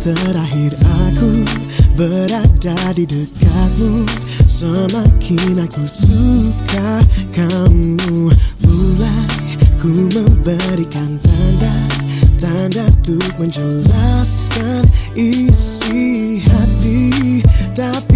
Terakhir aku berada di dekatmu. Semakin aku suka kamu Mulai ku memberikan tanda Tanda untuk menjelaskan isi hati. Tapi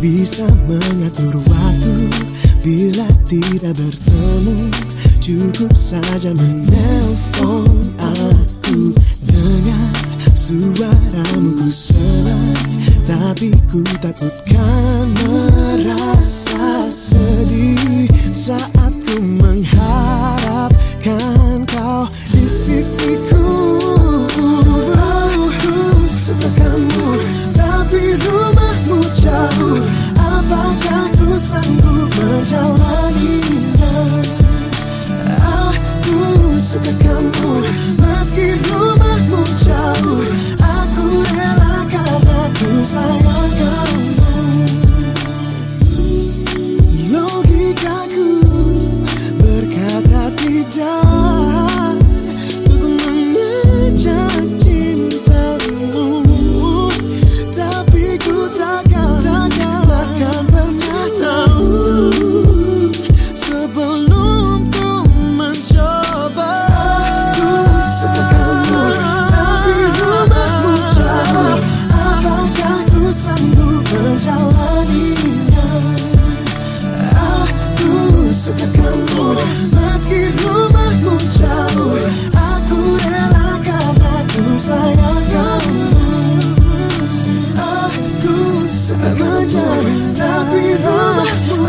Bisa mengatur waktu bila tidak bertemu. Cukup saja menelpon aku Dengar suaramu ku serak Tapi ku takut karena Let's keep moving. Jangan tak bila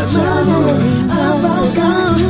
Jangan abaikan